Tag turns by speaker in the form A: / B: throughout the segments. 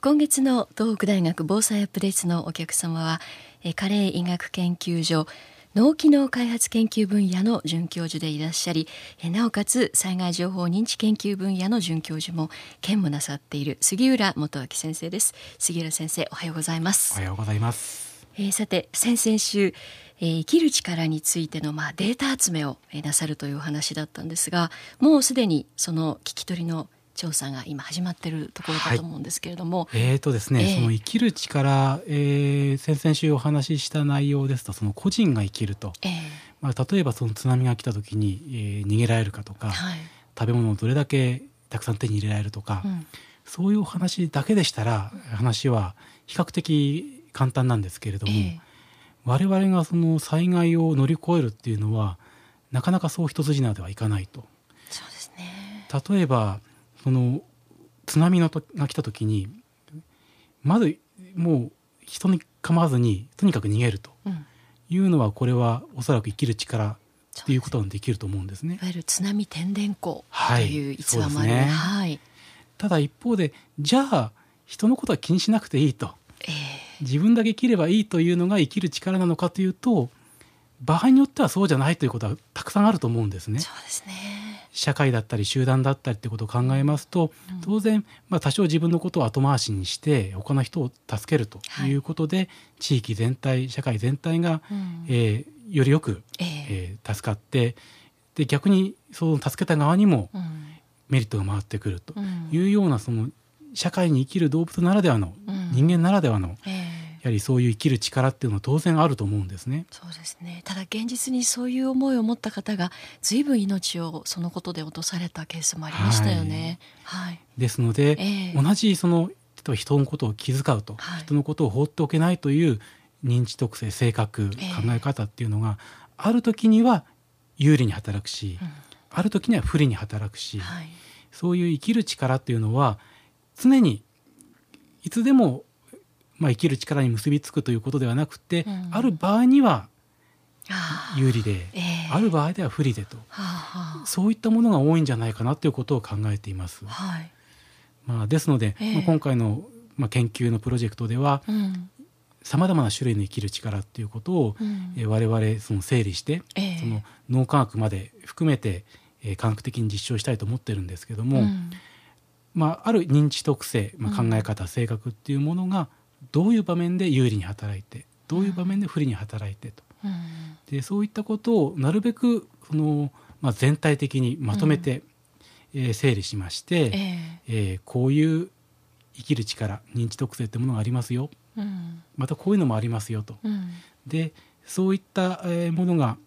A: 今月の東北大学防災アップデートのお客様は加齢医学研究所脳機能開発研究分野の准教授でいらっしゃりなおかつ災害情報認知研究分野の准教授も兼務なさっている杉浦元明先生です。杉浦先生おはようございます。
B: おはようございます、
A: えー、さて先々週えー、生きる力についての、まあ、データ集めをなさるというお話だったんですがもうすでにその聞き取りの調査が今始まっているところかと思うんですけれども、
B: はい、えーとですね、えー、その生きる力、えー、先々週お話しした内容ですとその個人が生きると、えー、まあ、例えばその津波が来た時に、えー、逃げられるかとか、はい、食べ物をどれだけたくさん手に入れられるとか、うん、そういうお話だけでしたら話は比較的簡単なんですけれども、えー、我々がその災害を乗り越えるっていうのはなかなかそう一筋縄ではいかないと。
A: そうですね。
B: 例えばその津波のとが来た時にまずもう人に構わずにとにかく逃げると。いうのは、これはおそらく生きる力っていうことができると思うんですね。
A: いわゆる津波天然湖という逸話もある、
B: はいね。はい、ただ一方でじゃあ人のことは気にしなくていいと、えー、自分だけ生きればいいというのが生きる力なのかというと場合によってはそうじゃないということはたくさんあると思うんですね。
A: そうですね
B: 社会だったり集団だったりってことを考えますと、当然、まあ、多少自分のことを後回しにして他の人を助けるとい。うことで、はい、地域全体社会全体が、うん、えー、よりよく、えー、えー、助かってで逆にその助けた側にもメリットが回ってくるというようなその社会に生きる動物ならではの、うん、人間ならではの、えーやはりそういう生きる力っていうのは当然あると思うんですね。
A: そうですね。ただ現実にそういう思いを持った方が随分命をそのことで落とされたケースもありましたよね。はい。はい、
B: ですので、えー、同じその例えば人のことを気遣うと、はい、人のことを放っておけないという認知特性性格、考え方っていうのがある時には有利に働くし、うん、ある時には不利に働くし、はい、そういう生きる力っていうのは常にいつでもまあ、生きる力に結びつくということではなくて、うん、ある場合には有利で、えー、ある場合では不利でと、はあ、そういったものが多いんじゃないかなということを考えています。はい、まあ、ですので、えー、まあ、今回の、まあ、研究のプロジェクトではさまざまな種類の生きる力っていうことを、うん、えー、我々その整理して、えー、その脳科学まで含めて、えー、科学的に実証したいと思ってるんですけども、うん、まあ、ある認知特性、まあ、考え方、性格っていうものがどういう場面で有利に働いてどういう場面で不利に働いてと、うん、でそういったことをなるべくその、まあ、全体的にまとめて、うん、えー、整理しまして、えー、えー、こういう生きる力認知特性ってものがありますよ、うん、またこういうのもありますよと。でそういった、えー、ものが、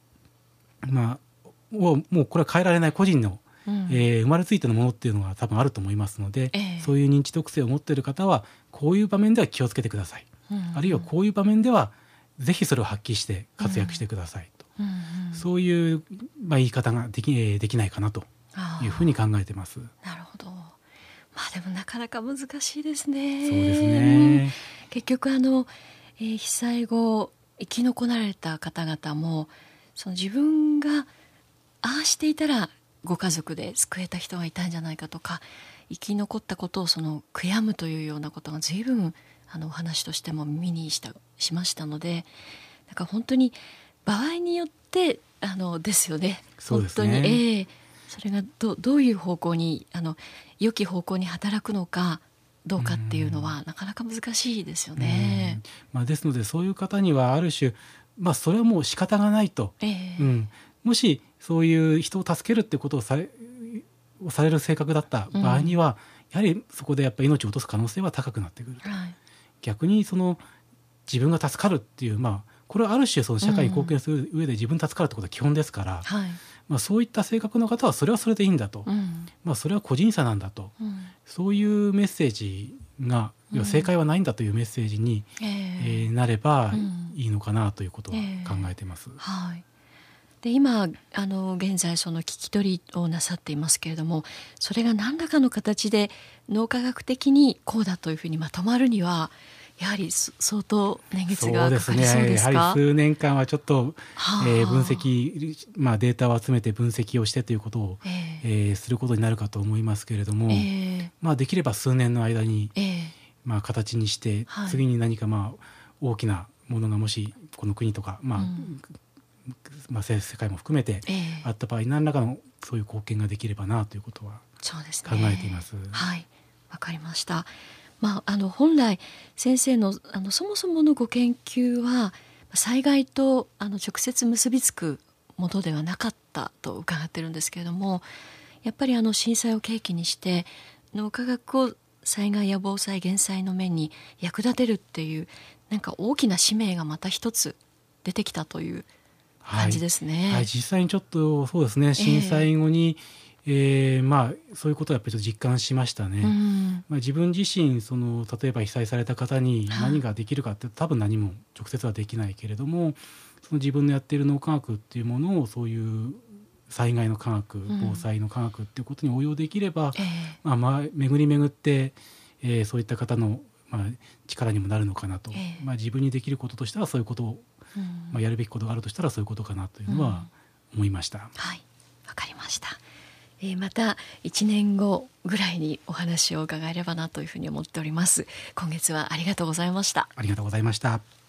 B: まあ、もうこれは変えられない個人のうん、えー、生まれついてのものっていうのは多分あると思いますので、えー、そういう認知特性を持っている方はこういう場面では気をつけてください、うんうん、あるいはこういう場面ではぜひそれを発揮して活躍してくださいと、うんうん、そういう、まあ、言い方ができできないかなというふうに考えてます。
A: なるほど。まあでもなかなか難しいですね。
B: そうですね。
A: 結局あの、えー、被災後生き残られた方々もその自分がああしていたらご家族で救えた人がいたんじゃないかとか生き残ったことをその悔やむというようなことが随分あのお話としても耳にしたしましたのでだから本当に場合によってあのですよね。
B: 本当に、え
A: ー、それがどどういう方向にあの良き方向に働くのかどうかっていうのはなかなか難しいですよね。
B: まあ、ですのでそういう方にはある種、まあ、それはもう仕方がないと、えー、うん、もしそういう人を助けるってことをされをされる性格だった場合には、うん、やはりそこでやっぱり命を落とす可能性は高くなってくる、はい、逆にその自分が助かるっていうまあこれはある種その社会に貢献する上で自分助かるってことは基本ですから、うんまあ、そういった性格の方はそれはそれでいいんだと、うん、まあ、それは個人差なんだと、うん、そういうメッセージが、うん、正解はないんだというメッセージに、えー、えー、なればいいのかなということは考えてます。えー、
A: はいで今あの現在その聞き取りをなさっていますけれどもそれが何らかの形で脳科学的にこうだというふうにまとまるにはやはり相当年月がかかりそうですか？そうですね。やは
B: り数年間はちょっと、はあ、えー、分析、まあ、データを集めて分析をしてということを、えー、えー、することになるかと思いますけれども、えー、まあ、できれば数年の間に、えーまあ、形にして、はい、次に何かまあ大きなものがもしこの国とか、まあ、うん、まあ、世界も含めてあった場合、えー、何らかのそういう貢献ができればなということは考えています。すね、
A: はいわかりました。まあ、あの本来先生のあのそもそものご研究は災害とあの直接結びつくものではなかったと伺ってるんですけれどもやっぱりあの震災を契機にして脳科学を災害や防災減災の面に役立てるっていうなんか大きな使命がまた一つ出てきたという感じですね。
B: はい、はい、実際にちょっとそうですね震災後に、えーえー、まあそういうことはやっぱり実感しましたね。うん、まあ、自分自身その例えば被災された方に何ができるかって多分何も直接はできないけれどもその自分のやっている脳科学っていうものをそういう災害の科学防災の科学っていうことに応用できれば、うん、まあ、まあ巡り巡って、えー、そういった方の、まあ、力にもなるのかなと、えー、まあ、自分にできることとしてはそういうことを、うん、まあ、やるべきことがあるとしたらそういうことかなというのは思いました。
A: はい。わかりました。えー、また1年後ぐらいにお話を伺えればなというふうに思っております。今月はありがとうございました。
B: ありがとうございました